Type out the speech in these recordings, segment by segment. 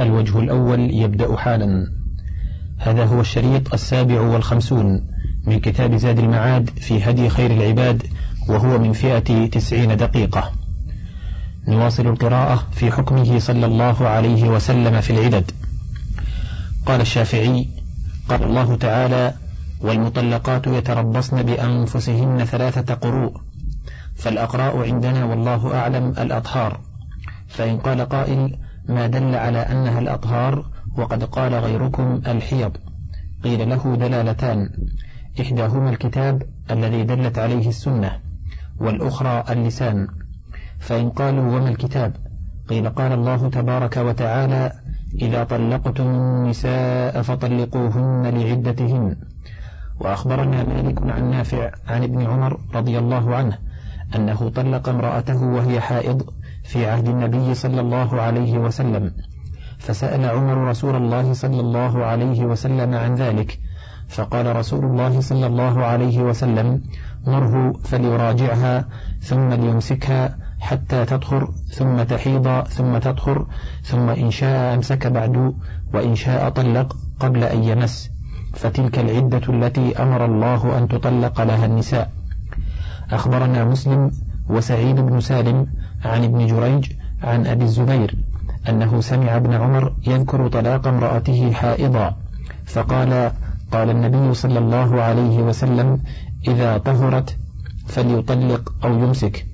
الوجه الأول يبدأ حالا. هذا هو الشريط السابع والخمسون من كتاب زاد المعاد في هدي خير العباد وهو من فئة تسعين دقيقة. نواصل القراءة في حكمه صلى الله عليه وسلم في العدد. قال الشافعي قال الله تعالى والمطلقات يتربصن بأنفسهن ثلاثة قروء فالأقراء عندنا والله أعلم الأطهار. فإن قال قائل ما دل على أنها الأطهار وقد قال غيركم الحيض. قيل له دلالتان. إحداهما الكتاب الذي دلت عليه السنة والأخرى اللسان. فإن قالوا وما الكتاب؟ قيل قال الله تبارك وتعالى إذا طلقتم النساء فطلقوهن لعدتهن. وأخبرنا مالك عن نافع عن ابن عمر رضي الله عنه أنه طلق امرأته وهي حائض في عهد النبي صلى الله عليه وسلم. فسأل عمر رسول الله صلى الله عليه وسلم عن ذلك. فقال رسول الله صلى الله عليه وسلم مره فليراجعها ثم ليمسكها حتى تطهر ثم تحيض ثم تطهر ثم إن شاء أمسك بعد وإن شاء طلق قبل أن يمس. فتلك العدة التي أمر الله أن تطلق لها النساء. أخبرنا مسلم وسعيد بن سالم عن ابن جريج عن أبي الزبير أنه سمع ابن عمر يذكر طلاق امرأته حائضا فقال قال النبي صلى الله عليه وسلم إذا طهرت فليطلق أو يمسك.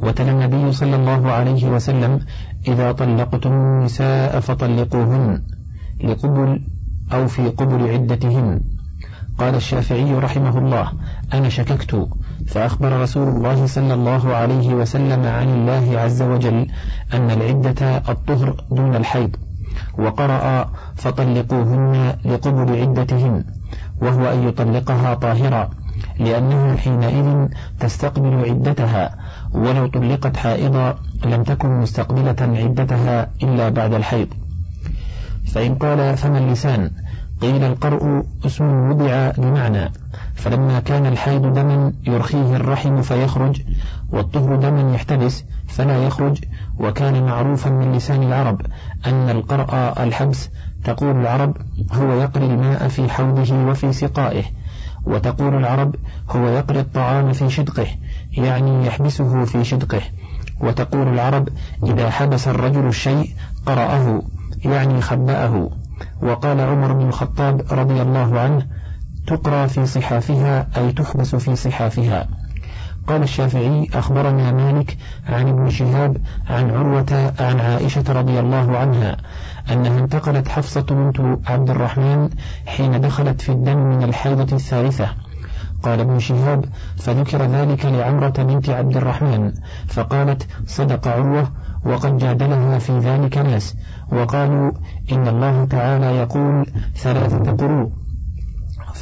وتلا النبي صلى الله عليه وسلم إذا طلقتم النساء فطلقوهن لقبل أو في قبل عدتهن. قال الشافعي رحمه الله أنا شككت فأخبر رسول الله صلى الله عليه وسلم عن الله عز وجل أن العدة الطهر دون الحيض وقرأ فطلقوهن لقبل عدتهن وهو أن يطلقها طاهرا لأنها حينئذ تستقبل عدتها ولو طلقت حائضا لم تكن مستقبلة عدتها إلا بعد الحيض. فإن قال فما اللسان؟ قيل القرء اسم وضع لمعنى فلما كان الحيض دما يرخيه الرحم فيخرج والطهر دما يحتبس فلا يخرج وكان معروفا من لسان العرب أن القرء الحبس تقول العرب هو يقري الماء في حوضه وفي سقائه وتقول العرب هو يقري الطعام في شدقه يعني يحبسه في شدقه وتقول العرب إذا حبس الرجل الشيء قرأه يعني خبأه. وقال عمر بن الخطاب رضي الله عنه تقرى في صحافها أي تحبس في صحافها. قال الشافعي أخبرنا مالك عن ابن شهاب عن عروة عن عائشة رضي الله عنها أنها انتقلت حفصة بنت عبد الرحمن حين دخلت في الدم من الحيضة الثالثة. قال ابن شهاب فذكر ذلك لعمرة بنت عبد الرحمن فقالت صدق عروة وقد جادلها في ذلك ناس وقالوا إن الله تعالى يقول ثلاثة قروء.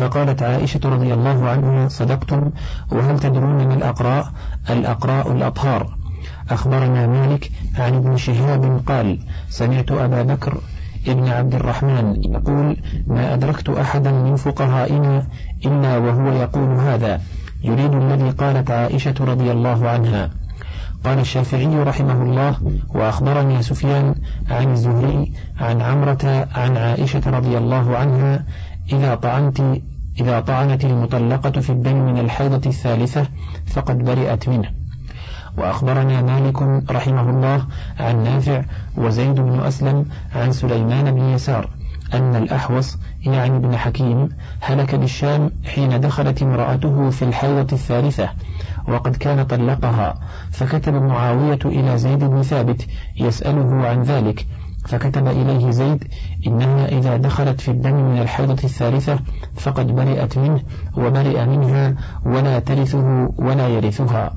فقالت عائشة رضي الله عنها صدقتم؟ وهل تدرون ما الأقراء؟ الأقراء الأطهار. أخبرنا مالك عن ابن شهاب قال سمعت أبا بكر ابن عبد الرحمن يقول ما أدركت أحدا من فقهائنا إلا وهو يقول هذا. يريد الذي قالت عائشة رضي الله عنها. قال الشافعي رحمه الله وأخبرني سفيان عن الزهري عن عمرة عن عائشة رضي الله عنها إذا طعنت إذا طعنت المطلقة في الدم من الحيضة الثالثة فقد برئت منه. وأخبرنا مالك رحمه الله عن نافع وزيد بن أسلم عن سليمان بن يسار أن الأحوص يعني ابن حكيم هلك بالشام حين دخلت امرأته في الحيضة الثالثة وقد كان طلقها فكتب معاوية إلى زيد بن ثابت يسأله عن ذلك فكتب إليه زيد إنها إذا دخلت في الدم من الحيضة الثالثة فقد برئت منه وبرئ منها ولا ترثه ولا يرثها.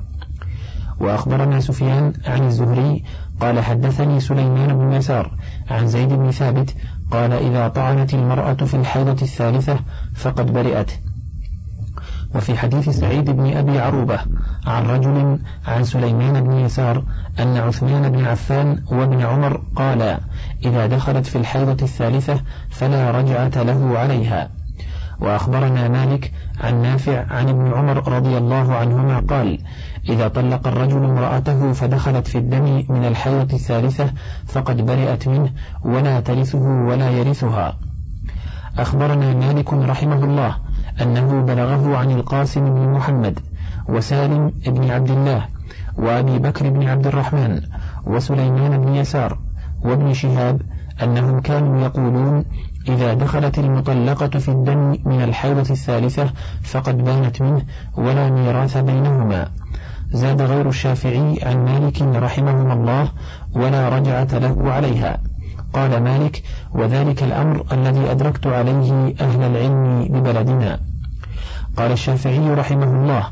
وأخبرنا سفيان عن الزهري قال حدثني سليمان بن يسار عن زيد بن ثابت قال إذا طعنت المرأة في الحيضة الثالثة فقد برئت. وفي حديث سعيد بن أبي عروبة عن رجل عن سليمان بن يسار أن عثمان بن عفان وابن عمر قالا إذا دخلت في الحيضة الثالثة فلا رجعة له عليها. وأخبرنا مالك عن نافع عن ابن عمر رضي الله عنهما قال إذا طلق الرجل امرأته فدخلت في الدم من الحيض الثالثة فقد برئت منه ولا ترثه ولا يرثها. أخبرنا مالك رحمه الله أنه بلغه عن القاسم بن محمد وسالم بن عبد الله وأبي بكر بن عبد الرحمن وسليمان بن يسار وابن شهاب أنهم كانوا يقولون إذا دخلت المطلقة في الدم من الحيضة الثالثة فقد بانت منه ولا ميراث بينهما. زاد غير الشافعي عن مالك رحمهما الله ولا رجعة له عليها. قال مالك وذلك الأمر الذي أدركت عليه أهل العلم ببلدنا. قال الشافعي رحمه الله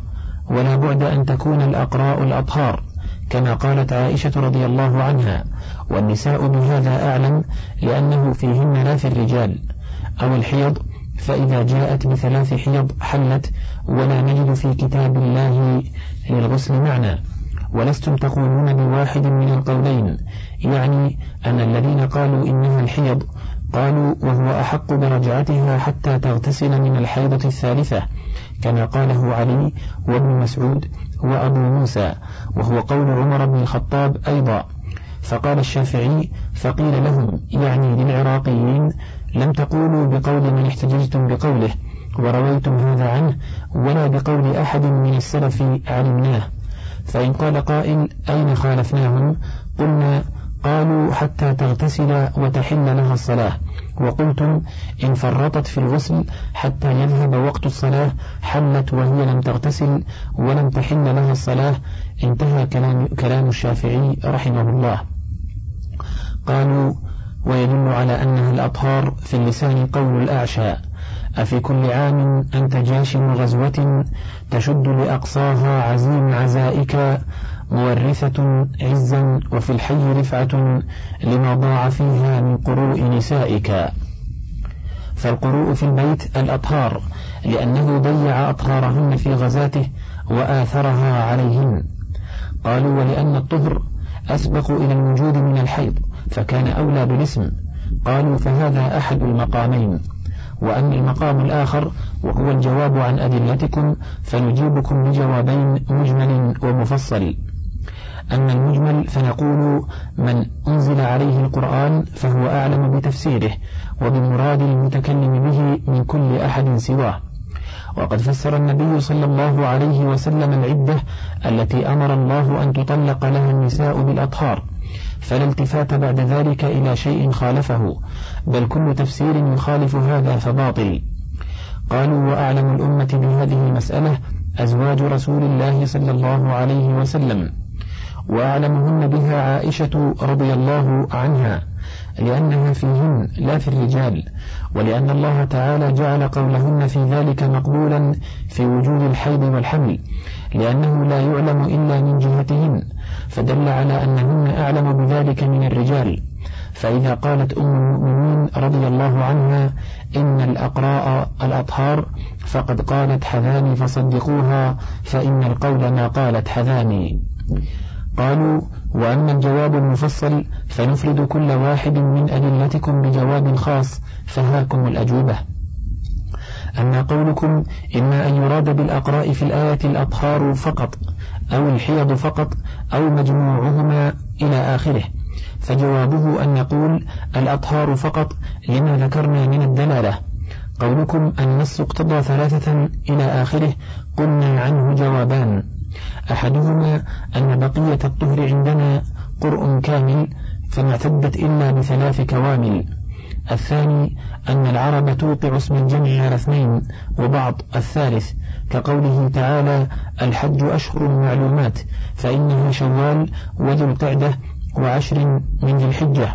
ولا بعد أن تكون الأقراء الأطهار كما قالت عائشة رضي الله عنها والنساء بهذا أعلم لأنه فيهن لا في الرجال أو الحيض فإذا جاءت بثلاث حيض حلت ولا نجد في كتاب الله للغسل معنى. ولستم تقولون بواحد من القولين يعني أن الذين قالوا إنها الحيض قالوا وهو أحق برجعتها حتى تغتسل من الحيضة الثالثة كما قاله علي وابن مسعود وأبو موسى وهو قول عمر بن الخطاب أيضا. فقال الشافعي فقيل لهم يعني للعراقيين لم تقولوا بقول من احتججتم بقوله ورويتم هذا عنه ولا بقول أحد من السلف علمناه. فإن قال قائل أين خالفناهم؟ قلنا قالوا حتى تغتسل وتحل لها الصلاة. وقلتم إن فرطت في الغسل حتى يذهب وقت الصلاة حلت وهي لم تغتسل ولم تحل لها الصلاة. انتهى كلام, كلام الشافعي رحمه الله. قالوا ويدل على أنها الأطهار في اللسان قول الأعشى. أفي كل عام أنت جاش غزوة تشد لأقصاها عزيم عزائك مورثة عزا وفي الحي رفعة لما ضاع فيها من قروء نسائك. فالقروء في البيت الأطهار لأنه ضيع أطهارهن في غزاته وآثرها عليهن. قالوا ولأن الطهر أسبق إلى الوجود من الحيض فكان أولى بالاسم. قالوا فهذا أحد المقامين. وأما المقام الآخر وهو الجواب عن أدلتكم فنجيبكم بجوابين مجمل ومفصل. أما المجمل فنقول من أنزل عليه القرآن فهو أعلم بتفسيره وبمراد المتكلم به من كل أحد سواه. وقد فسر النبي صلى الله عليه وسلم العدة التي أمر الله أن تطلق لها النساء بالأطهار فلا التفات بعد ذلك إلى شيء خالفه بل كل تفسير يخالف هذا فباطل. قالوا وأعلم الأمة بهذه المسألة أزواج رسول الله صلى الله عليه وسلم. وأعلمهن بها عائشة رضي الله عنها لأنها فيهن لا في الرجال ولأن الله تعالى جعل قولهن في ذلك مقبولا في وجود الحيض والحمل لأنه لا يعلم إلا من جهتهن فدل على أنهن أعلم بذلك من الرجال. فإذا قالت أم المؤمنين رضي الله عنها إن الأقراء الأطهار فقد قالت حذاني فصدقوها فإن القول ما قالت حذاني. قالوا وأما الجواب المفصل فنفرد كل واحد من أدلتكم بجواب خاص فهاكم الأجوبة. أما قولكم إما أن يراد بالأقراء في الآية الأطهار فقط أو الحيض فقط أو مجموعهما إلى آخره. فجوابه أن نقول الأطهار فقط لما ذكرنا من الدلالة. قولكم النص اقتضى ثلاثة إلى آخره قلنا عنه جوابان. أحدهما أن بقية الطهر عندنا قرء كامل فما اعتدت إلا بثلاث كوامل. الثاني أن العرب توقع اسم الجمع على اثنين وبعض الثالث. كقوله تعالى الحج أشهر معلومات فإنها شوال وذو القعدة وعشر من ذي الحجة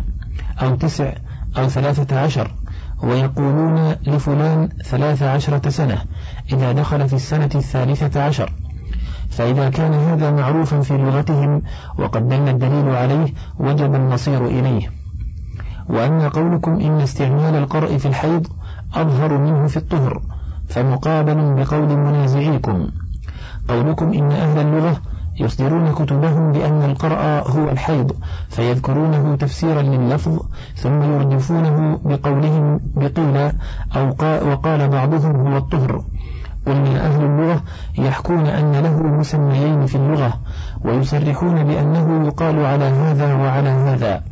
أو تسع أو ثلاثة عشر. ويقولون لفلان ثلاث عشرة سنة إذا دخل في السنة الثالثة عشر. فإذا كان هذا معروفا في لغتهم وقد دل الدليل عليه وجب المصير إليه. وأما قولكم إن استعمال القرء في الحيض أظهر منه في الطهر فمقابل بقول منازعيكم. قولكم إن أهل اللغة يصدرون كتبهم بأن القرأ هو الحيض فيذكرونه تفسيرا لللفظ ثم يردفونه بقولهم بقيل أو وقال بعضهم هو الطهر. قلنا أهل اللغة يحكون أن له مسميين في اللغة ويصرحون بأنه يقال على هذا وعلى هذا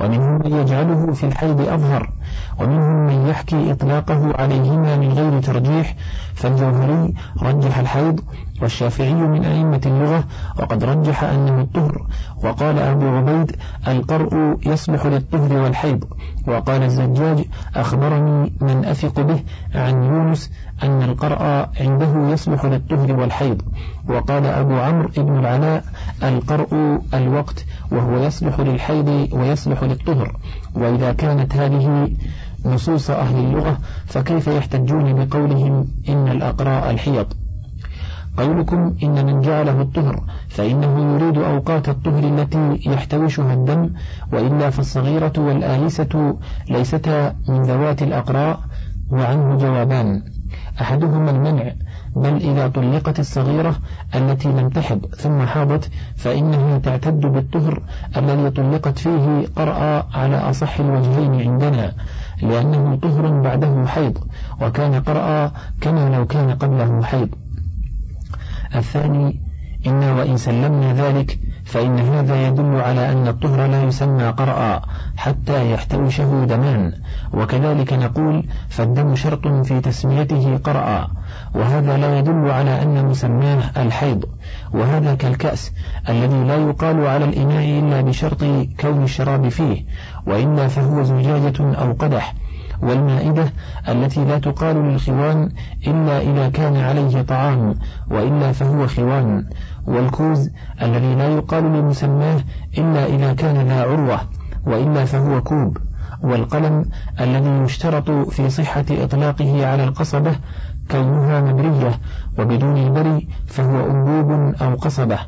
ومنهم من يجعله في الحيض أظهر. ومنهم من يحكي إطلاقه عليهما من غير ترجيح فالجوهري رجح الحيض والشافعي من أئمة اللغة وقد رجح أنه الطهر وقال أبو عبيد القرء يصلح للطهر والحيض وقال الزجاج أخبرني من أثق به عن يونس أن القرء عنده يصلح للطهر والحيض وقال أبو عمرو بن العلاء القرء الوقت وهو يصلح للحيض ويصلح للطهر وإذا كانت هذه نصوص أهل اللغة فكيف يحتجون بقولهم إن الأقراء الحيض؟ قولكم إن من جعله الطهر فإنه يريد أوقات الطهر التي يحتوشها الدم وإلا فالصغيرة والآيسة ليستا من ذوات الأقراء وعنه جوابان. أحدهما المنع بل إذا طلقت الصغيرة التي لم تحض ثم حاضت فإنها تعتد بالطهر الذي طلقت فيه قرأ على أصح الوجهين عندنا. لأنه طهر بعده حيض وكان قرأ كما لو كان قبله حيض. الثاني إنا وإن سلمنا ذلك فإن هذا يدل على أن الطهر لا يسمى قرأ حتى يحتوشه دمان. وكذلك نقول فالدم شرط في تسميته قرأ. وهذا لا يدل على أن مسماه الحيض. وهذا كالكأس الذي لا يقال على الإناء إلا بشرط كون الشراب فيه. وإلا فهو زجاجة أو قدح والمائدة التي لا تقال للخوان إلا إذا كان عليه طعام وإلا فهو خوان والكوز الذي لا يقال لمسماه إلا إذا كان ذا عروة وإلا فهو كوب والقلم الذي يشترط في صحة إطلاقه على القصبة كونها مبرية وبدون البري فهو أنبوب أو قصبة.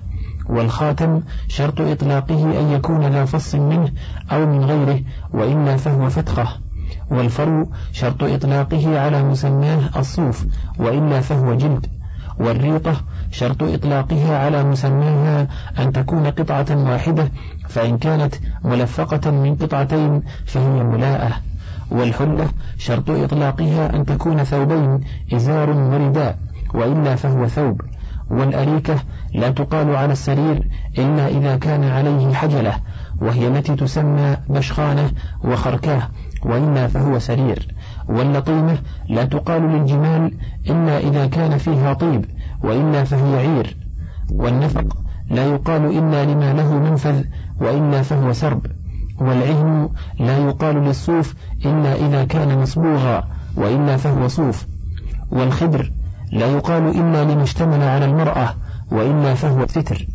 والخاتم شرط إطلاقه أن يكون لا فص منه أو من غيره وإلا فهو فتخة والفرو شرط إطلاقه على مسماه الصوف وإلا فهو جلد. والريطة شرط إطلاقها على مسماها أن تكون قطعة واحدة فإن كانت ملفقة من قطعتين فهي ملاءة. والحلة شرط إطلاقها أن تكون ثوبين إزار ورداء وإلا فهو ثوب. والأريكة لا تقال على السرير إلا إذا كان عليه حجلة وهي التي تسمى بشخانة وخركاة وإلا فهو سرير. واللطيمة لا تقال للجمال إلا إذا كان فيها طيب وإلا فهي عير. والنفق لا يقال إلا لما له منفذ وإلا فهو سرب. والعهن لا يقال للصوف إلا إذا كان مصبوغا وإلا فهو صوف. والخدر لا يقال إلا لما اشتمل على المرأة وإلا فهو ستر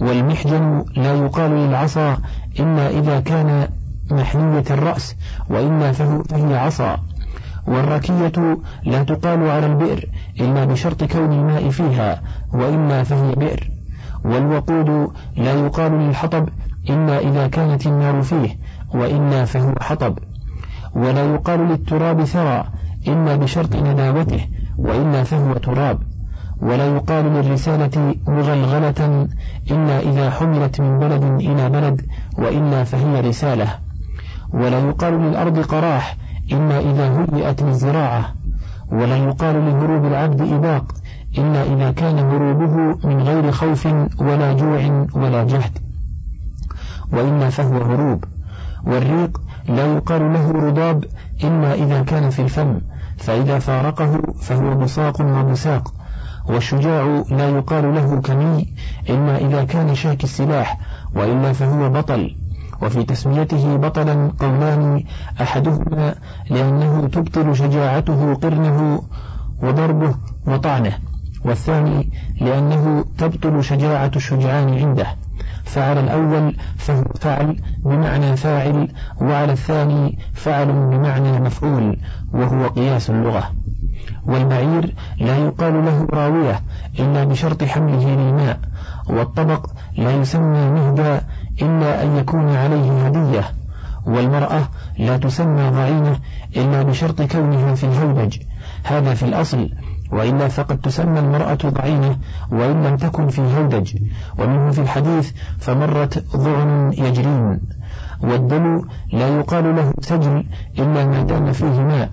والمحجن لا يقال للعصا إلا إذا كان محنية الرأس وإلا فهي عصا. والركية لا تقال على البئر إلا بشرط كون الماء فيها وإلا فهي بئر. والوقود لا يقال للحطب إلا إذا كانت النار فيه وإلا فهو حطب. ولا يقال للتراب ثرى إلا بشرط نداوته وإلا فهو تراب. ولا يقال للرسالة مغلغلة إلا إذا حملت من بلد إلى بلد وإلا فهي رسالة. ولا يقال للأرض قراح إلا إذا هيئت للزراعة. ولا يقال لهروب العبد إباق إلا إذا كان هروبه من غير خوف ولا جوع ولا جهد. وإلا فهو هروب. والريق لا يقال له رضاب إلا إذا كان في الفم. فإذا فارقه فهو بصاق وبساق والشجاع لا يقال له كمي إلا إذا كان شاك السلاح وإلا فهو بطل وفي تسميته بطلا قولان أحدهما لأنه تبطل شجاعته قرنه وضربه وطعنه والثاني لأنه تبطل شجاعة الشجعان عنده. فعلى الأول فهو فعل بمعنى فاعل وعلى الثاني فعل بمعنى مفعول وهو قياس اللغة. والبعير لا يقال له راوية إلا بشرط حمله للماء والطبق لا يسمى مهدى إلا أن يكون عليه هدية والمرأة لا تسمى ضعينة إلا بشرط كونها في الهودج هذا في الأصل. وإلا فقد تسمى المرأة ضعينة وإن لم تكن في هودج. ومنه في الحديث فمرت ضعن يجرين. والدم لا يقال له سجل إلا ما دام فيه ماء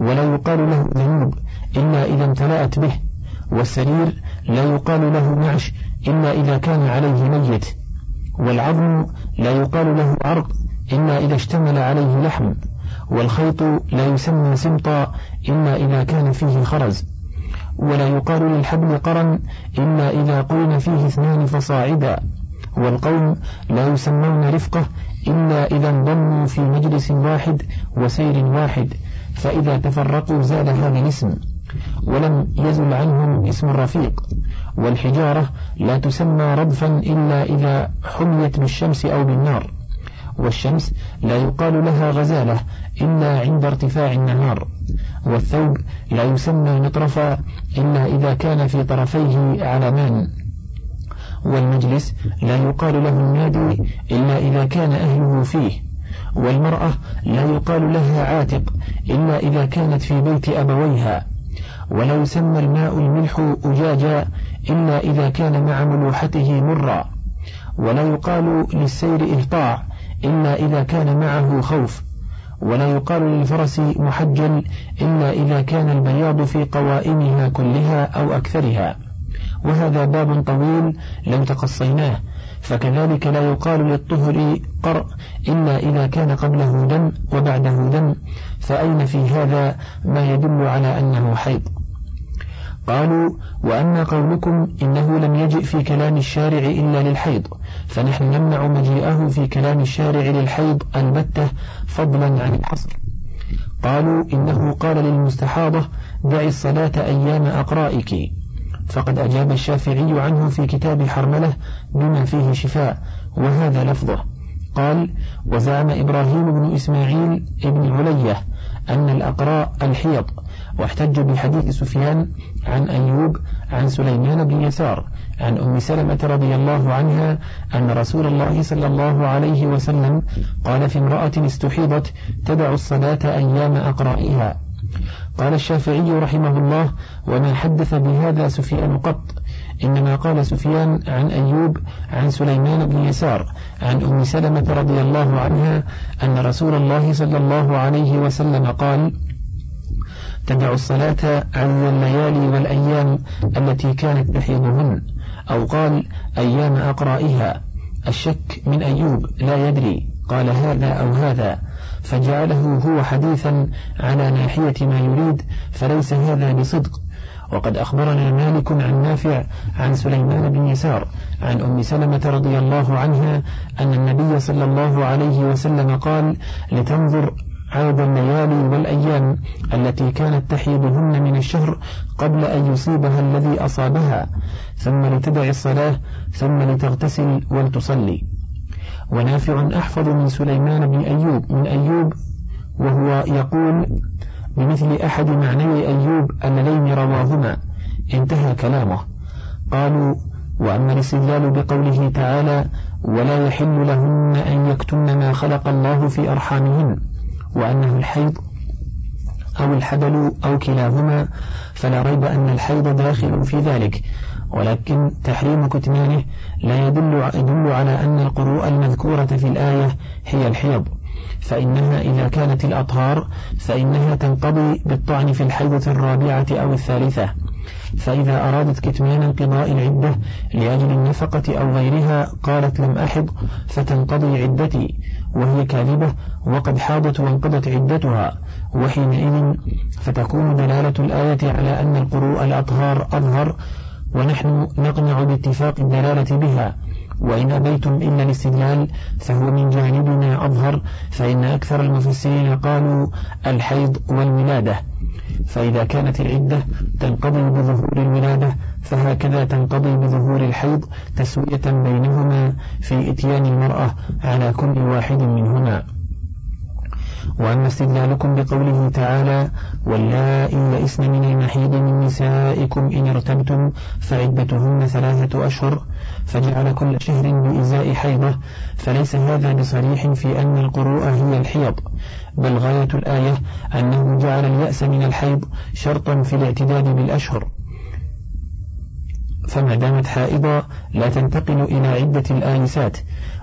ولا يقال له ذنوب إلا إذا امتلأت به. والسرير لا يقال له معش إلا إذا كان عليه ميت. والعظم لا يقال له عرق إلا إذا اشتمل عليه لحم. والخيط لا يسمى سمطا إلا إذا كان فيه خرز. ولا يقال للحبل قرن إلا إذا قرن فيه اثنان فصاعدا. والقوم لا يسمون رفقة إلا إذا انضموا في مجلس واحد وسير واحد فإذا تفرقوا زاد هذا الاسم. ولم يزل عنهم اسم الرفيق. والحجارة لا تسمى ردفا إلا إذا حميت بالشمس أو بالنار. والشمس لا يقال لها غزالة إلا عند ارتفاع النهار. والثوب لا يسمى مطرفا إلا إذا كان في طرفيه علمان. والمجلس لا يقال له النادي إلا إذا كان أهله فيه. والمرأة لا يقال لها عاتق إلا إذا كانت في بيت أبويها. ولا يسمى الماء الملح أجاجا إلا إذا كان مع ملوحته مرا. ولا يقال للسير إهطاع إلا إذا كان معه خوف. ولا يقال للفرس محجل إلا إذا كان البياض في قوائمها كلها أو أكثرها. وهذا باب طويل لو تقصيناه فكذلك لا يقال للطهر قرء إلا إذا كان قبله دم وبعده دم فأين في هذا ما يدل على أنه حيض؟ قالوا وأما قولكم إنه لم يجئ في كلام الشارع إلا للحيض. فنحن نمنع مجيئه في كلام الشارع للحيض البتة فضلا عن الحصر. قالوا إنه قال للمستحاضة دعي الصلاة أيام أقرائك. فقد أجاب الشافعي عنه في كتاب حرملة بما فيه شفاء وهذا لفظه. قال وزعم إبراهيم بن إسماعيل ابن علية أن الأقراء الحيض. واحتج بحديث سفيان عن أيوب عن سليمان بن يسار عن أم سلمة رضي الله عنها أن رسول الله صلى الله عليه وسلم قال في امرأة استحيضت تدع الصلاة أيام أقرائها. قال الشافعي رحمه الله وما حدث بهذا سفيان قط إنما قال سفيان عن أيوب عن سليمان بن يسار عن أم سلمة رضي الله عنها أن رسول الله صلى الله عليه وسلم قال تدع الصلاة عن الليالي والأيام التي كانت تحيضهن أو قال أيام أقرائها الشك من أيوب لا يدري قال هذا أو هذا فجعله هو حديثا على ناحية ما يريد فليس هذا بصدق. وقد أخبرنا مالك عن نافع عن سليمان بن يسار عن أم سلمة رضي الله عنها أن النبي صلى الله عليه وسلم قال لتنظر عدد الليالي والأيام التي كانت تحيضهن من الشهر قبل أن يصيبها الذي أصابها ثم لتدع الصلاة ثم لتغتسل ولتصلي. ونافع أحفظ من سليمان بن أيوب من أيوب وهو يقول بمثل أحد معني أيوب اللذين رواهما انتهى كلامه. قالوا وأما الاستدلال بقوله تعالى ولا يحل لهن أن يكتمن ما خلق الله في أرحامهن. وأنه الحيض أو الحبل أو كلاهما فلا ريب أن الحيض داخل في ذلك. ولكن تحريم كتمانه لا يدل, يدل على أن القروء المذكورة في الآية هي الحيض. فإنها إذا كانت الأطهار فإنها تنقضي بالطعن في الحيضة الرابعة أو الثالثة. فإذا أرادت كتمان انقضاء العدة لأجل النفقة أو غيرها قالت لم أحض فتنقضي عدتي. وهي كاذبة وقد حاضت وانقضت عدتها وحينئذ فتكون دلالة الآية على أن القروء الأطهار أظهر ونحن نقنع باتفاق الدلالة بها. وإن أبيتم إلا الاستدلال فهو من جانبنا أظهر فإن أكثر المفسرين قالوا الحيض والولادة. فإذا كانت العدة تنقضي بظهور الولادة فهكذا تنقضي بظهور الحيض تسوية بينهما في إتيان المرأة على كل واحد منهما. وأما استدلالكم بقوله تعالى واللائي يئسن من المحيض من نسائكم إن ارتبتم فعدتهن ثلاثة أشهر فجعل كل شهر بإزاء حيضة فليس هذا بصريح في أن القروء هي الحيض بل غاية الآية أنه جعل اليأس من الحيض شرطا في الاعتداد بالأشهر. فما دامت حائضة لا تنتقل إلى عدة الآنسات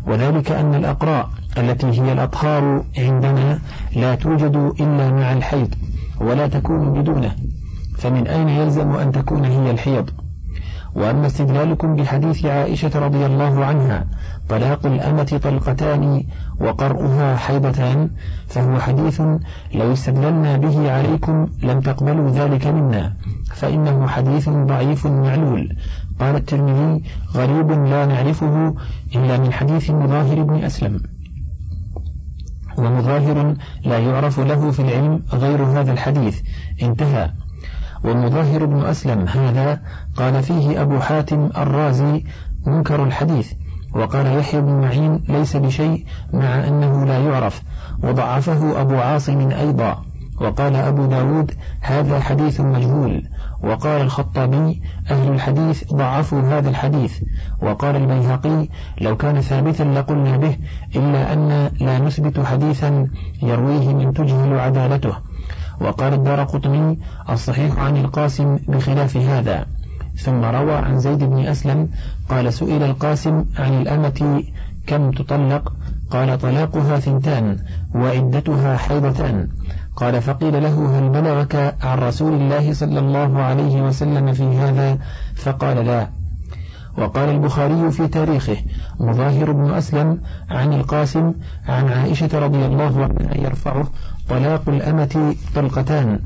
وذلك أن الأقراء التي هي الأطهار عندنا لا توجد إلا مع الحيض ولا تكون بدونه فمن أين يلزم أن تكون هي الحيض؟ وأما استدلالكم بحديث عائشة رضي الله عنها طلاق الأمة طلقتان وقرؤها حيضتان فهو حديث لو استدللنا به عليكم لم تقبلوا ذلك منا. فإنه حديث ضعيف معلول. قال الترمذي غريب لا نعرفه إلا من حديث مظاهر بن أسلم. ومظاهر لا يعرف له في العلم غير هذا الحديث. انتهى. ومظاهر بن أسلم هذا قال فيه أبو حاتم الرازي منكر الحديث. وقال يحيى بن معين ليس بشيء مع أنه لا يعرف. وضعفه أبو عاصم أيضا. وقال أبو داود هذا حديث مجهول. وقال الخطابي أهل الحديث ضعفوا هذا الحديث. وقال البيهقي لو كان ثابتا لقلنا به إلا أن لا نثبت حديثا يرويه من تجهل عدالته. وقال الدار قطني الصحيح عن القاسم بخلاف هذا. ثم روى عن زيد بن أسلم قال سئل القاسم عن الأمة كم تطلق؟ قال طلاقها ثنتان وعدتها حيضتان. قال فقيل له هل بلغك عن رسول الله صلى الله عليه وسلم في هذا؟ فقال لا. وقال البخاري في تاريخه مظاهر بن أسلم عن القاسم عن عائشة رضي الله عنها يرفعه طلاق الأمة طلقتان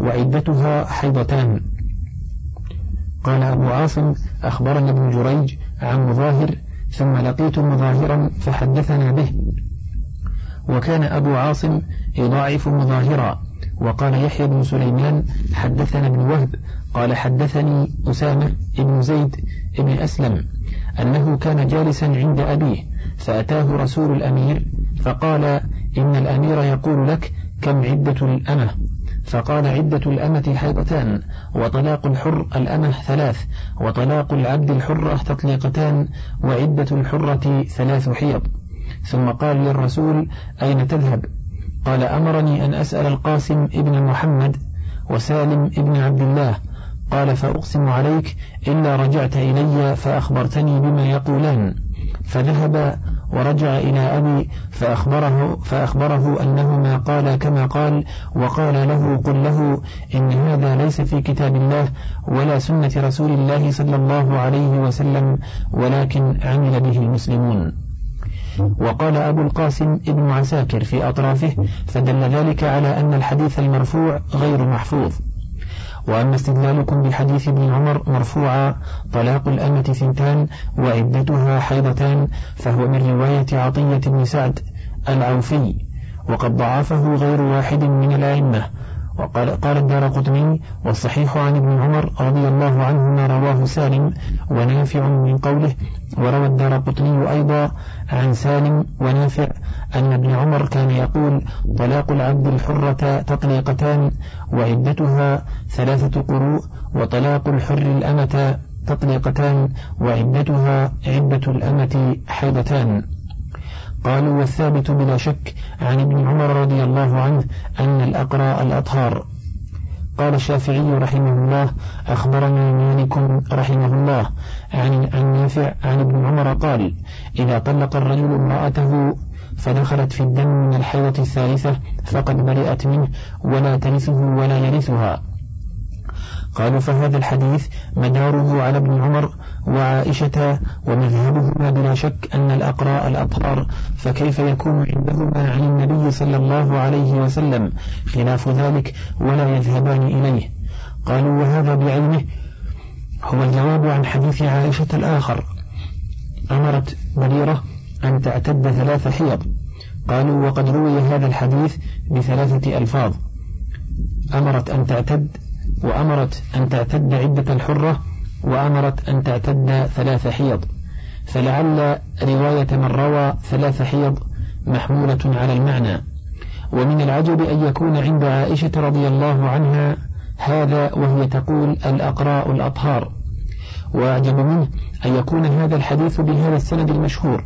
وعدتها حيضتان. قال أبو عاصم أخبرنا ابن جريج عن مظاهر ثم لقيت مظاهرا فحدثنا به. وكان أبو عاصم يضاعف مظاهرا. وقال يحيى بن سليمان حدثنا ابن وهب قال حدثني أسامة بن زيد بن أسلم أنه كان جالسا عند أبيه فأتاه رسول الأمير فقال إن الأمير يقول لك كم عدة الأمة؟ فقال عدة الأمة حيضتان وطلاق الحر الأمة ثلاث وطلاق العبد الحرة تطليقتان وعدة الحرة ثلاث حيض. ثم قال للرسول أين تذهب؟ قال أمرني أن أسأل القاسم ابن محمد وسالم ابن عبد الله قال فأقسم عليك إلا رجعت إلي فأخبرتني بما يقولان. فذهب ورجع إلى أبي فأخبره, فأخبره أنهما قال كما قال وقال له قل له إن هذا ليس في كتاب الله ولا سنة رسول الله صلى الله عليه وسلم ولكن عمل به المسلمون. وقال أبو القاسم ابن عساكر في أطرافه فدل ذلك على أن الحديث المرفوع غير محفوظ. وأما استدلالكم بحديث ابن عمر مرفوعا طلاق الأمة ثنتان وعدتها حيضتان فهو من رواية عطية بن سعد العوفي وقد ضعفه غير واحد من الأئمة وقال قال الدار قطني والصحيح عن ابن عمر رضي الله عنهما رواه سالم ونافع من قوله وروى الدار قطني أيضا عن سالم ونافع أن ابن عمر كان يقول طلاق العبد الحرة تطليقتان وعدتها ثلاثة قروء وطلاق الحر الأمة تطليقتان وعدتها عدة الأمة حيضتان. قالوا والثابت بلا شك عن ابن عمر رضي الله عنه أن الأقرى الأطهار. قال الشافعي رحمه الله أخبرنا مالك رحمه الله عن عن نافع عن ابن عمر قال إذا طلق الرجل امرأته فدخلت في الدم من الحيضة الثالثة فقد برئت منه ولا ترثه ولا يرثها. قالوا فهذا الحديث مداره على ابن عمر وعائشة ومذهبهما بلا شك أن الأقراء الأطهار فكيف يكون عندهما عن النبي صلى الله عليه وسلم خلاف ذلك ولا يذهبان إليه؟ قالوا وهذا بعينه هو الجواب عن حديث عائشة الآخر. أمرت بريرة أن تعتد ثلاث حيض. قالوا وقد روي هذا الحديث بثلاثة ألفاظ. أمرت أن تعتد وأمرت أن تعتد عدة الحرة وأمرت أن تعتد ثلاث حيض. فلعل رواية من روى ثلاث حيض محمولة على المعنى. ومن العجب أن يكون عند عائشة رضي الله عنها هذا وهي تقول الأقراء الأطهار. وأعجب منه أن يكون هذا الحديث بهذا السند المشهور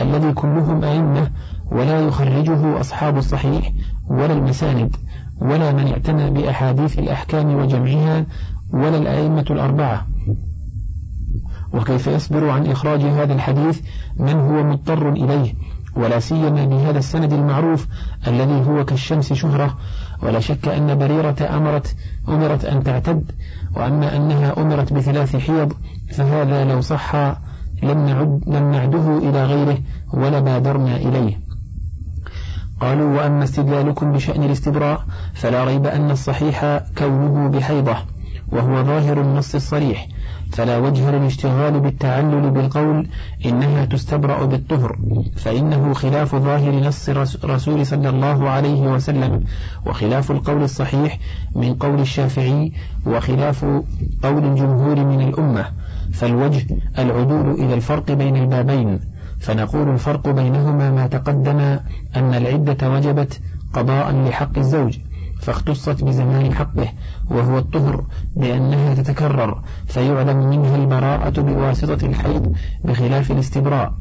الذي كلهم أئمة ولا يخرجه أصحاب الصحيح ولا المساند. ولا من اعتنى بأحاديث الأحكام وجمعها ولا الأئمة الأربعة. وكيف يصبر عن إخراج هذا الحديث؟ من هو مضطر إليه؟ ولا سيما بهذا السند المعروف الذي هو كالشمس شهرة. ولا شك أن بريرة أمرت أمرت أن تعتد. وأما أنها أمرت بثلاث حيض فهذا لو صح لم, نعد لم نعده إلى غيره ولا بادرنا إليه. قالوا وأما استدلالكم بشأن الاستبراء فلا ريب أن الصحيح كونه بحيضة وهو ظاهر النص الصريح فلا وجه للاشتغال بالتعلل بالقول إنها تستبرأ بالطهر فإنه خلاف ظاهر نص رسول صلى الله عليه وسلم وخلاف القول الصحيح من قول الشافعي وخلاف قول الجمهور من الأمة فالوجه العدول إلى الفرق بين البابين فنقول الفرق بينهما ما تقدم أن العدة وجبت قضاء لحق الزوج فاختصت بزمان حقه وهو الطهر بأنها تتكرر فيعلم منها البراءة بواسطة الحيض بخلاف الاستبراء.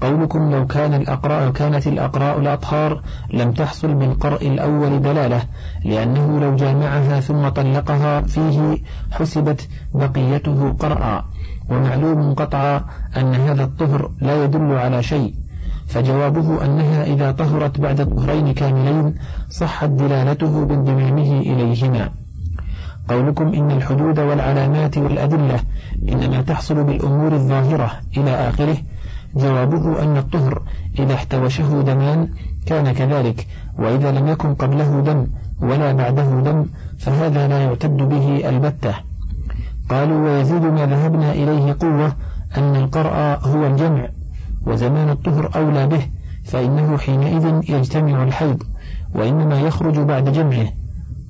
قولكم لو كان الأقراء كانت الأقراء الأطهار لم تحصل بالقرء الأول دلالة لأنه لو جامعها ثم طلقها فيه حسبت بقيته قرأ ومعلوم قطعا أن هذا الطهر لا يدل على شيء فجوابه أنها إذا طهرت بعد الطهرين كاملين صحت دلالته بانضمامه إليهما. قولكم إن الحدود والعلامات والأدلة إنما تحصل بالأمور الظاهرة إلى آخره. جوابه أن الطهر إذا احتوشه دمان كان كذلك وإذا لم يكن قبله دم ولا بعده دم فهذا لا يعتد به البتة. قالوا ويزيد ما ذهبنا إليه قوة أن القرأ هو الجمع وزمان الطهر أولى به فإنه حينئذ يجتمع الحيض وإنما يخرج بعد جمعه.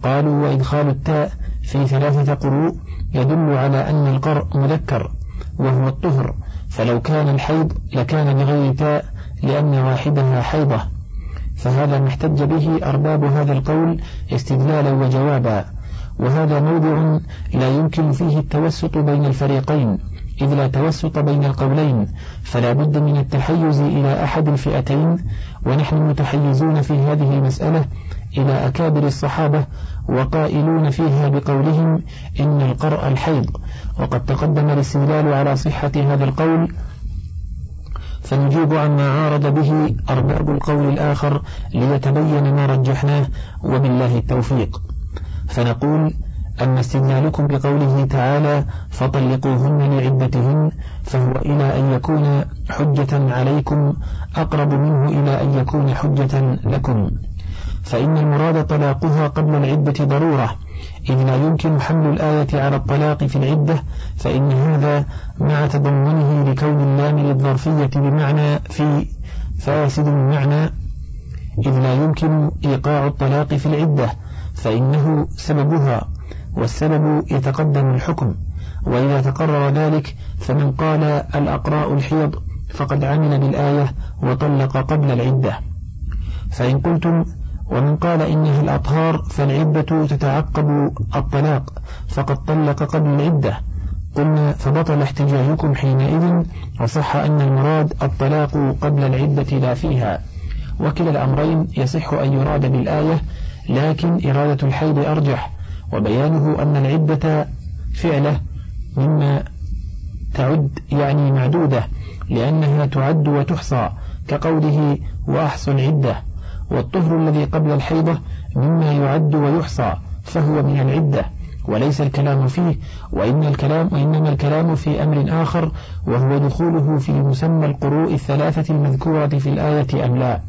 قالوا وإدخال التاء في ثلاثة قروء يدل على أن القرء مذكر وهو الطهر فلو كان الحيض لكان بغير تاء لأن واحدها حيضة. فهذا ما احتج به أرباب هذا القول استدلالا وجوابا. وهذا موضع لا يمكن فيه التوسط بين الفريقين إذ لا توسط بين القولين فلا بد من التحيز إلى أحد الفئتين ونحن متحيزون في هذه المسألة إلى أكابر الصحابة وقائلون فيها بقولهم إن القرء الحيض وقد تقدم الاستدلال على صحة هذا القول فنجيب عما عارض به أرباب القول الآخر ليتبين ما رجحناه وبالله التوفيق. فنقول أما استدلالكم بقوله تعالى فطلقوهن لعدتهن فهو إلى أن يكون حجة عليكم أقرب منه إلى أن يكون حجة لكم. فإن المراد طلاقها قبل العدة ضرورة إذ لا يمكن حمل الآية على الطلاق في العدة فإن هذا مع تضمنه لكون اللام للظرفية بمعنى في فاسد المعنى إذ لا يمكن إيقاع الطلاق في العدة فإنه سببها والسبب يتقدم الحكم وإذا تقرر ذلك فمن قال الأقراء الحيض فقد عمل بالآية وطلق قبل العدة. فإن قلتم ومن قال إنها الأطهار فالعدة تتعقب الطلاق فقد طلق قبل العدة. قلنا فبطل احتجاجكم حينئذ وصح أن المراد الطلاق قبل العدة لا فيها. وكلا الأمرين يصح أن يراد بالآية لكن إرادة الحيض أرجح وبيانه أن العدة فعلة مما تعد يعني معدودة لأنها تعد وتحصى كقوله وأحصى العدة والطهر الذي قبل الحيضة مما يعد ويحصى فهو من العدة وليس الكلام فيه وإن الكلام وإنما الكلام في أمر آخر وهو دخوله في مسمى القروء الثلاثة المذكورة في الآية أم لا.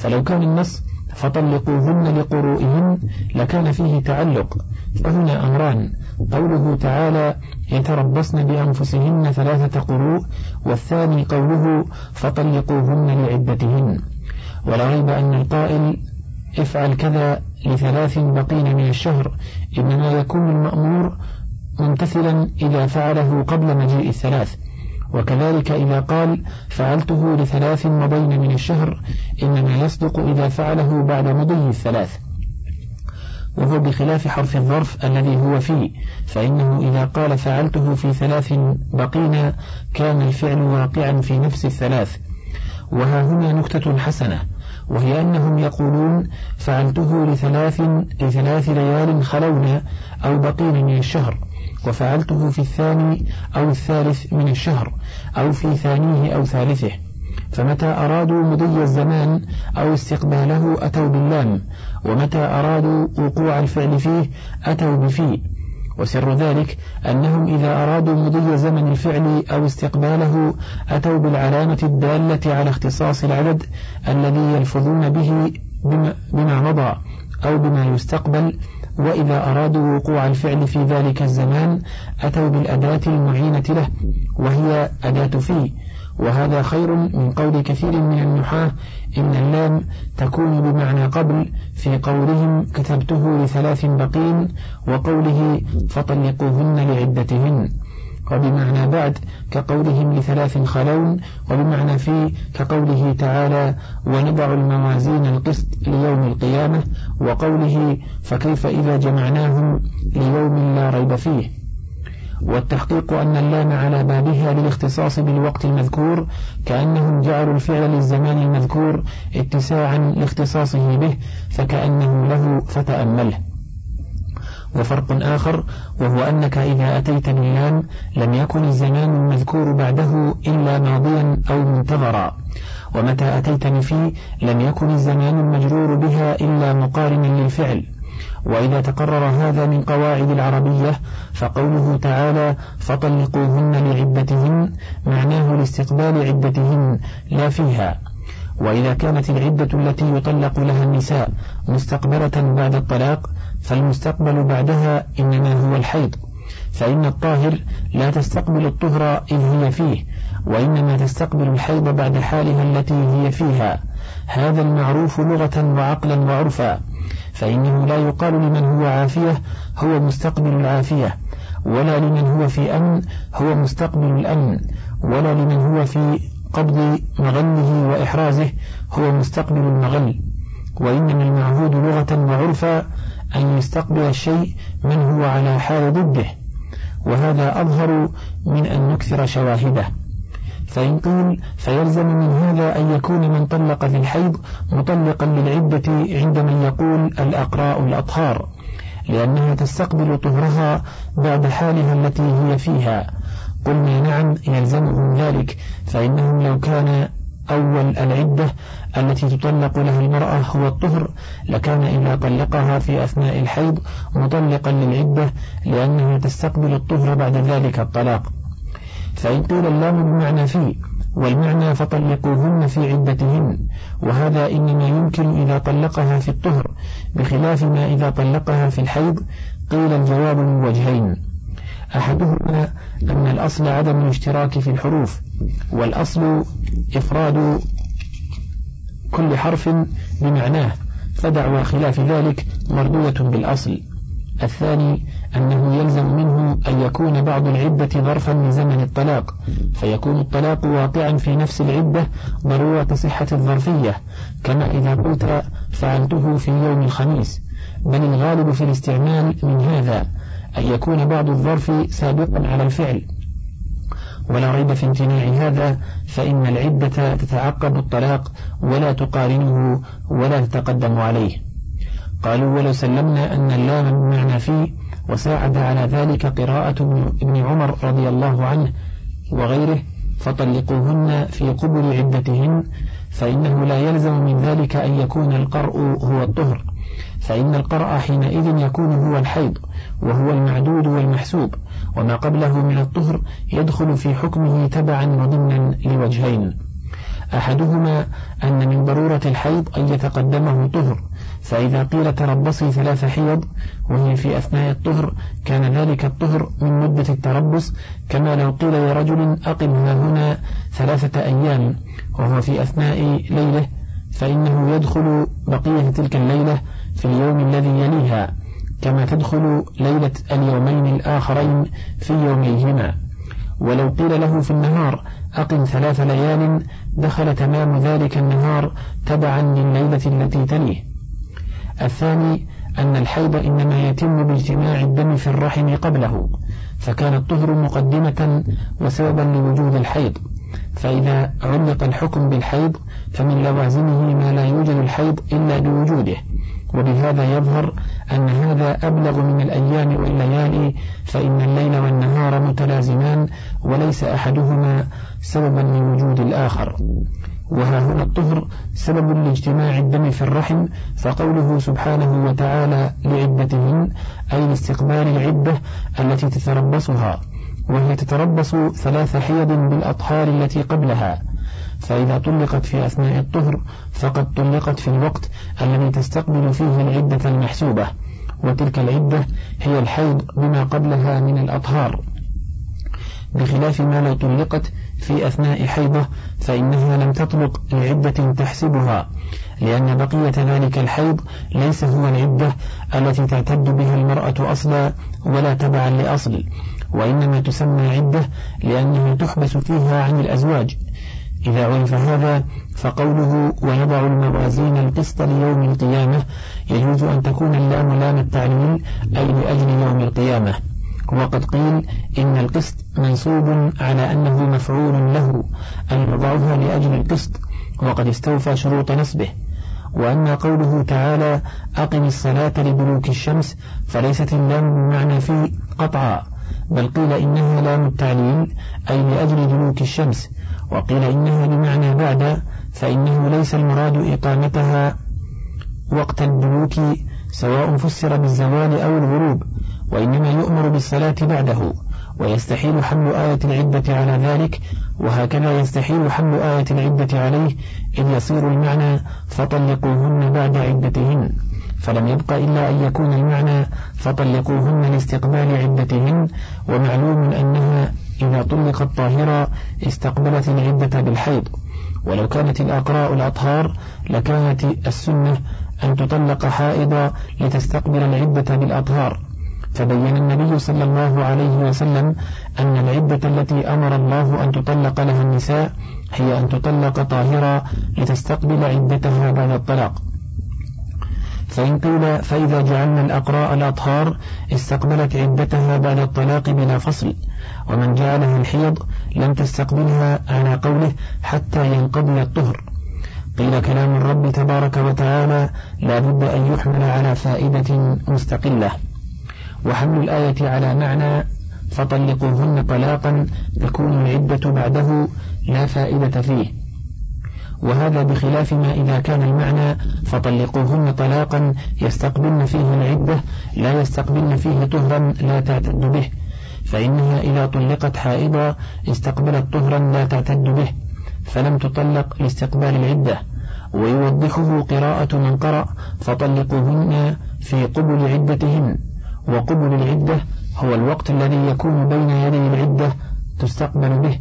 فلو كان النص فطلقوهن لقروئهن لكان فيه تعلق فهنا أمران. قوله تعالى يتربصن بأنفسهن ثلاثة قروء والثاني قوله فطلقوهن لعدتهن. ولا ريب أن القائل افعل كذا لثلاث بقين من الشهر إنما يكون المأمور ممتثلا إذا فعله قبل مجيء الثلاث. وكذلك إذا قال فعلته لثلاث مضين من الشهر إنما يصدق إذا فعله بعد مضي الثلاث. وهو بخلاف حرف الظرف الذي هو فيه فإنه إذا قال فعلته في ثلاث بقينا كان الفعل واقعا في نفس الثلاث. وها هنا نكتة حسنة وهي أنهم يقولون فعلته لثلاث لثلاث ليال خلونا أو بقين من الشهر. وفعلته في الثاني أو الثالث من الشهر أو في ثانية أو ثالثه. فمتى أرادوا مضي الزمان أو استقباله أتوا باللام ومتى أرادوا وقوع الفعل فيه أتوا بفيه وسر ذلك أنهم إذا أرادوا مضي زمن الفعل أو استقباله أتوا بالعلامة الدالة على اختصاص العدد الذي يلفظون به بما مضى أو بما يستقبل وإذا أرادوا وقوع الفعل في ذلك الزمان أتوا بالأداة المعينة له وهي أداة فيه. وهذا خير من قول كثير من النحاة إن اللام تكون بمعنى قبل في قولهم كتبته لثلاث بقين وقوله فطلقوهن لعدتهن. وبمعنى بعد كقولهم لثلاث خلون وبمعنى في كقوله تعالى ونضع الموازين القسط ليوم القيامة وقوله فكيف إذا جمعناهم ليوم لا ريب فيه والتحقيق أن اللام على بابها للاختصاص بالوقت المذكور كأنهم جعلوا الفعل للزمان المذكور اتساعا لاختصاصه به فكأنه له فتأمله. وفرق آخر وهو أنك إذا أتيت باللام لم يكن الزمان المذكور بعده إلا ماضيا أو منتظرا. ومتى أتيتني فيه لم يكن الزمان المجرور بها إلا مقارنا للفعل. وإذا تقرر هذا من قواعد العربية فقوله تعالى فطلقوهن لعدتهن معناه لاستقبال عدتهن لا فيها. وإذا كانت العدة التي يطلق لها النساء مستقبلة بعد الطلاق فالمستقبل بعدها إنما هو الحيض. فإن الطاهر لا تستقبل الطهر إذ هي فيه وإنما تستقبل الحيض بعد حالها التي هي فيها. هذا المعروف لغة وعقلا وعرفا. فإنه لا يقال لمن هو عافية هو مستقبل العافية ولا لمن هو في أمن هو مستقبل الأمن ولا لمن هو في قبض مغله وإحرازه هو مستقبل المغل. وإنما المعهود لغة وعرفا أن يستقبل الشيء من هو على حال ضده وهذا أظهر من أن نكثر شواهده. فإن قيل فيلزم من هذا أن يكون من طلق في الحيض مطلقا للعدة عند من يقول الأقراء الأطهار لأنها تستقبل طهرها بعد حالها التي هي فيها. قلنا نعم يلزمهم ذلك فإنهم لو كان أول العدة التي تطلق لها المرأة هو الطهر لكان إذا طلقها في أثناء الحيض مطلقا للعدة لأنها تستقبل الطهر بعد ذلك الطلاق. فإن قيل اللام بمعنى في والمعنى فطلقوهن في عدتهن وهذا إنما يمكن إذا طلقها في الطهر بخلاف ما إذا طلقها في الحيض قيل الجواب من وجهين. أحدهما أن الأصل عدم الاشتراك في الحروف والأصل إفراد كل حرف بمعناه فدعوى خلاف ذلك مردودة بالأصل. الثاني أنه يلزم منه أن يكون بعض العدة ظرفا لزمن الطلاق فيكون الطلاق واقعا في نفس العدة ضرورة صحة الظرفية. كما إذا قلت فعلته في يوم الخميس بل الغالب في الاستعمال من هذا. أن يكون بعض الظرف سابقا على الفعل. ولا ريب في امتناع هذا فإن العدة تتعقب الطلاق ولا تقارنه ولا تتقدم عليه. قالوا ولو سلمنا أن اللام بمعنى فيه وساعد على ذلك قراءة ابن عمر رضي الله عنه وغيره فطلقوهن في قبل عدتهن فإنه لا يلزم من ذلك أن يكون القرء هو الطهر فإن القرء حينئذ يكون هو الحيض. وهو المعدود والمحسوب وما قبله من الطهر يدخل في حكمه تبعا وضمنا لوجهين. أحدهما أن من ضرورة الحيض أن يتقدمه طهر فإذا قيل تربصي ثلاث حيض وهي في أثناء الطهر كان ذلك الطهر من مدة التربص كما لو قيل لرجل أقم هنا ثلاثة أيام وهو في أثناء ليلة فإنه يدخل بقية تلك الليلة في اليوم الذي يليها. كما تدخل ليلة اليومين الآخرين في يوميهما. ولو قيل له في النهار أقم ثلاث ليال دخل تمام ذلك النهار تبعا لليلة التي تليه. الثاني أن الحيض إنما يتم باجتماع الدم في الرحم قبله فكان الطهر مقدمة وسببا لوجود الحيض. فإذا علق الحكم بالحيض فمن لوازمه ما لا يوجد الحيض إلا بوجوده. وبهذا يظهر أن هذا أبلغ من الأيام والليالي فإن الليل والنهار متلازمان وليس أحدهما سببا لوجود الآخر. وها هنا الطهر سبب لاجتماع الدم في الرحم فقوله سبحانه وتعالى لعدتهن أي لاستقبال العدة التي تتربصها وهي تتربص ثلاث حيض بالأطهار التي قبلها. فإذا طلقت في أثناء الطهر فقد طلقت في الوقت الذي تستقبل فيه العدة المحسوبة. وتلك العدة هي الحيض بما قبلها من الأطهار. بخلاف ما لو طلقت في أثناء حيضة فإنها لم تطلق لعدة تحسبها لأن بقية ذلك الحيض ليس هو العدة التي تعتد بها المرأة أصلا ولا تبعا لأصل وإنما تسمى عدة لأنها تحبس فيها عن الأزواج. إذا عرف هذا فقوله ويضع الموازين القسط ليوم القيامة يجوز أن تكون اللام لام التعليل أي لأجل يوم القيامة. وقد قيل إن القسط منصوب على أنه مفعول له أن يضعها لأجل القسط وقد استوفى شروط نسبه وأما قوله تعالى أقم الصلاة لدلوك الشمس فليست اللام بمعنى في قطعا بل قيل إنها لام التعليل أي لأجل دلوك الشمس. وقيل إنها بمعنى بعد فإنه ليس المراد إقامتها وقت الدلوك سواء فسر بالزوال أو الغروب وإنما يؤمر بالصلاة بعده ويستحيل حمل آية العدة على ذلك وهكذا يستحيل حمل آية العدة عليه إن يصير المعنى فطلقوهن بعد عدتهن. فلم يبق إلا أن يكون المعنى فطلقوهن لاستقبال عدتهن ومعلوم أنها إذا طلقت طاهرة استقبلت العدة بالحيض. ولو كانت الأقراء الأطهار لكانت السنة أن تطلق حائضا لتستقبل العدة بالأطهار. فبين النبي صلى الله عليه وسلم أن العدة التي أمر الله أن تطلق لها النساء هي أن تطلق طاهرة لتستقبل عدتها بعد الطلاق. فإن قيل فإذا جعلنا الأقراء الأطهار استقبلت عدتها بعد الطلاق بلا فصل ومن جعلها الحيض لم تستقبلها على قوله حتى ينقضي الطهر. قيل كلام الرب تبارك وتعالى لا بد أن يحمل على فائدة مستقلة. وحمل الآية على معنى فطلقوهن طلاقا تكون العدة بعده لا فائدة فيه. وهذا بخلاف ما إذا كان المعنى فطلقوهن طلاقا يستقبلن فيه العدة لا يستقبلن فيه طهرا لا تعتد به. فإنها إذا طلقت حائضا استقبلت طهرا لا تعتد به. فلم تطلق لاستقبال العدة. ويوضحه قراءة من قرأ فطلقوهن في قبل عدتهن. وقبل العدة هو الوقت الذي يكون بين يدي العدة تستقبل به.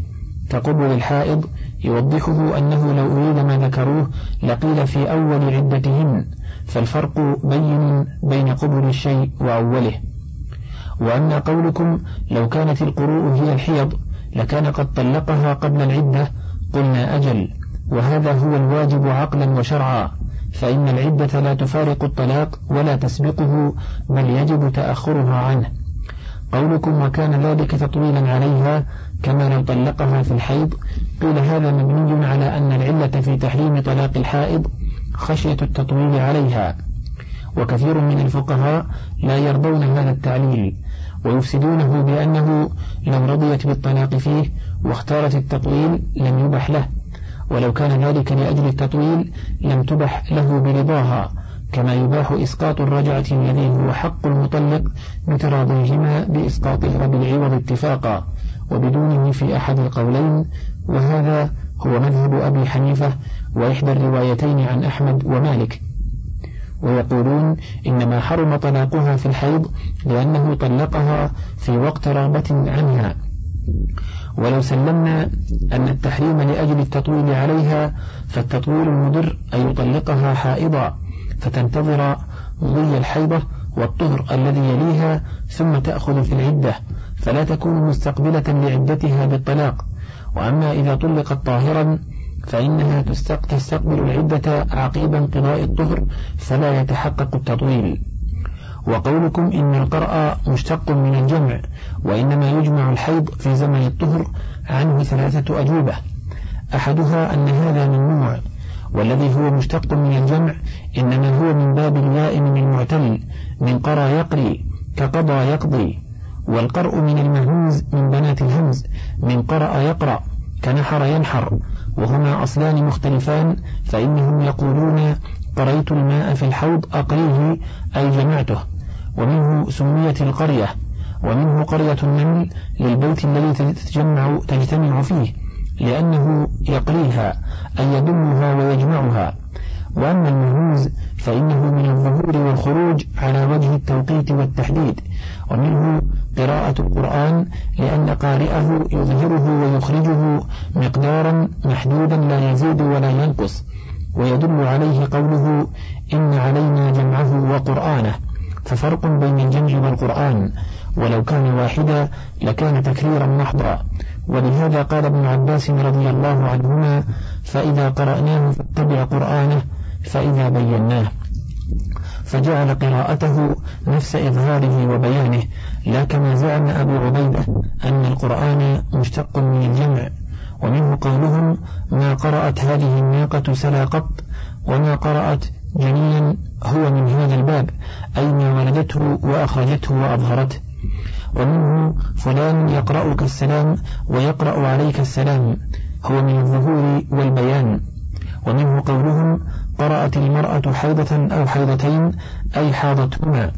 كقبل الحائض يوضحه أنه لو أريد ما ذكروه لقيل في أول عدتهن فالفرق بين بين قبل الشيء وأوله. وأما قولكم لو كانت القروء هي الحيض لكان قد طلقها قبل العدة قلنا أجل وهذا هو الواجب عقلا وشرعا فإن العدة لا تفارق الطلاق ولا تسبقه بل يجب تأخرها عنه. قولكم وكان ذلك تطويلا عليها كما لو طلقها في الحيض قيل هذا مبني على أن العلة في تحريم طلاق الحائض خشية التطويل عليها. وكثير من الفقهاء لا يرضون هذا التعليل ويفسدونه بأنه لو رضيت بالطلاق فيه واختارت التطويل لم يبح له ولو كان ذلك لأجل التطويل لم تبح له برضاها كما يباح إسقاط الرجعة الذي هو حق المطلق بتراضيهما بإسقاطها بالعوض اتفاقا وبدونه في أحد القولين وهذا هو مذهب أبي حنيفة وإحدى الروايتين عن أحمد ومالك. ويقولون إنما حرم طلاقها في الحيض لأنه طلقها في وقت رغبة عنها. ولو سلمنا أن التحريم لأجل التطويل عليها فالتطويل المضر أن يطلقها حائضا فتنتظر مضي الحيضة والطهر الذي يليها ثم تأخذ في العدة فلا تكون مستقبلة لعدتها بالطلاق. وأما إذا طلقت طاهرا فإنها تستقبل العدة عقيب انقضاء الطهر فلا يتحقق التطويل. وقولكم إن القرأ مشتق من الجمع وإنما يجمع الحيض في زمن الطهر عنه ثلاثة أجوبة. أحدها أن هذا ممنوع والذي هو مشتق من الجمع إنما هو من باب الياء من المعتل من قرى يقري كقضى يقضي. والقرء من المهموز من بنات الهمز من قرأ يقرأ كنحر ينحر وهما أصلان مختلفان فإنهم يقولون قريت الماء في الحوض أقريه؟ أي جمعته. ومنه سميت القرية ومنه قرية النمل للبيت الذي تجمع, تجتمع فيه لأنه يقريها أي يدمها ويجمعها. وأما المهوز فإنه من الظهور والخروج على وجه التوقيت والتحديد ومنه قراءة القرآن لأن قارئه يظهره ويخرجه مقدارا محدودا لا يزيد ولا ينقص ويدل عليه قوله إن علينا جمعه وقرآنه. ففرق بين الجمع والقرآن ولو كان واحدا لكان تكريرا محضا ولهذا قال ابن عباس رضي الله عنهما فإذا قرأناه فاتبع قرآنه فإذا بيناه. فجعل قراءته نفس إظهاره وبيانه لا كما زعم أبو عبيدة أن القرآن مشتق من الجمع ومنه قولهم ما قرأت هذه الناقة سلا قط وما قرأت جنيا هو من هذا الباب أي ما ولدته وأخرجته وأظهرته. ومنه فلان يقرأك السلام ويقرأ عليك السلام هو من الظهور والبيان. ومنه قولهم قرأت المرأة حيضة أو حيضتين أي حاضتهما.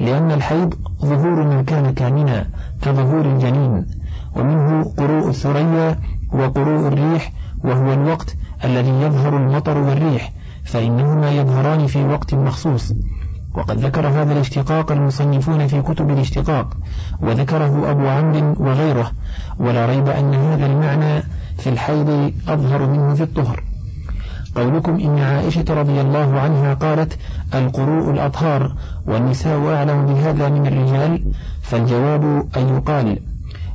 لأن الحيض ظهور ما كان كامنا كظهور الجنين ومنه قروء الثريا وقروء الريح وهو الوقت الذي يظهر المطر والريح فإنهما يظهران في وقت مخصوص. وقد ذكر هذا الاشتقاق المصنفون في كتب الاشتقاق وذكره أبو عمرو وغيره ولا ريب أن هذا المعنى في الحيض أظهر منه في الطهر. قولكم إن عائشة رضي الله عنها قالت القروء الأطهار والنساء أعلم بهذا من الرجال. فالجواب أن يقال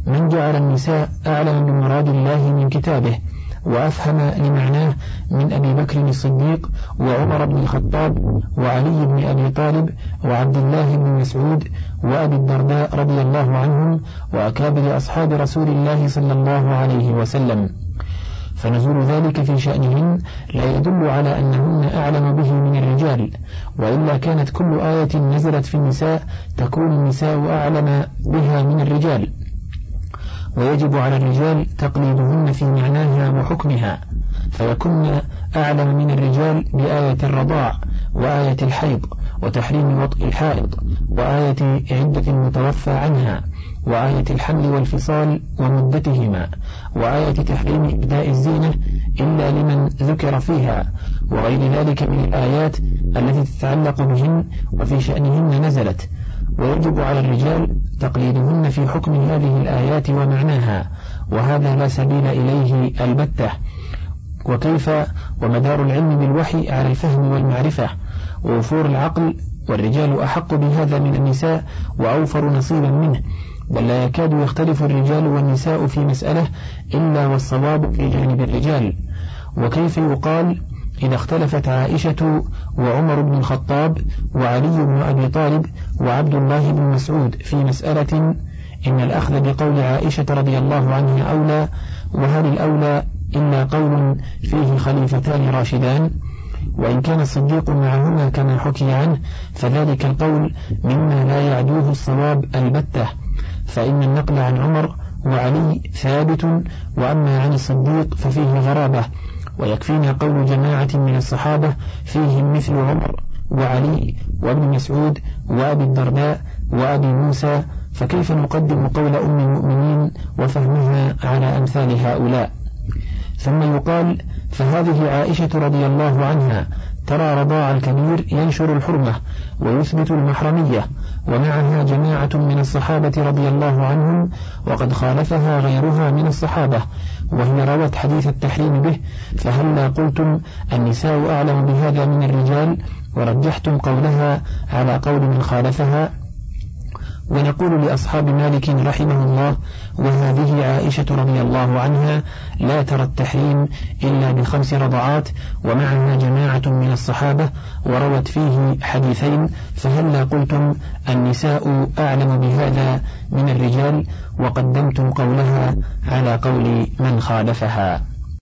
من جعل النساء أعلم بمراد الله من كتابه وأفهم لمعناه من أبي بكر الصديق وعمر بن الخطاب وعلي بن أبي طالب وعبد الله بن مسعود وأبي الدرداء رضي الله عنهم وأكابر أصحاب رسول الله صلى الله عليه وسلم. فنزول ذلك في شأنهن لا يدل على أنهن أعلم به من الرجال وإلا كانت كل آية نزلت في النساء تكون النساء أعلم بها من الرجال. ويجب على الرجال تقليدهن في معناها وحكمها فيكن أعلم من الرجال بآية الرضاع وآية الحيض وتحريم وطء الحائض وآية عدة متوفى عنها. وآية الحمل والفصال ومدتهما وآية تحريم إبداء الزينة إلا لمن ذكر فيها وغير ذلك من الآيات التي تتعلق بهن وفي شأنهن نزلت. ويجب على الرجال تقليدهن في حكم هذه الآيات ومعناها وهذا لا سبيل إليه البتة. وكيف؟ ومدار العلم بالوحي على الفهم والمعرفة. ووفور العقل والرجال أحق بهذا من النساء وأوفر نصيبا منه. بل لا يكاد يختلف الرجال والنساء في مسألة إلا والصواب في جانب الرجال. وكيف يقال إذا اختلفت عائشة وعمر بن الخطاب وعلي بن أبي طالب وعبد الله بن مسعود في مسألة إن الأخذ بقول عائشة رضي الله عنها أولى وهل الأولى إلا قول فيه خليفتان راشدان؟ وإن كان الصديق معهما كما حكي عنه فذلك القول مما لا يعدوه الصواب البتة. فإن النقل عن عمر وعلي ثابت وأما عن الصديق ففيه غرابة ويكفينا قول جماعة من الصحابة فيهم مثل عمر وعلي وابن مسعود وأبي الدرداء وأبي موسى فكيف نقدم قول أم المؤمنين وفهمها على أمثال هؤلاء؟ ثم يقال فهذه عائشة رضي الله عنها ترى رضاع الكبير ينشر الحرمة ويثبت المحرمية ومعها جماعة من الصحابة رضي الله عنهم وقد خالفها غيرها من الصحابة وهي روت حديث التحريم به فهلا قلتم النساء أعلم بهذا من الرجال؟ ورجحتم قولها على قول من خالفها ونقول لأصحاب مالك رحمه الله وهذه عائشة رضي الله عنها لا ترى التحريم إلا بخمس رضعات ومعها جماعة من الصحابة وروت فيه حديثين فهلا قلتم النساء أعلم بهذا من الرجال وقدمتم قولها على قول من خالفها؟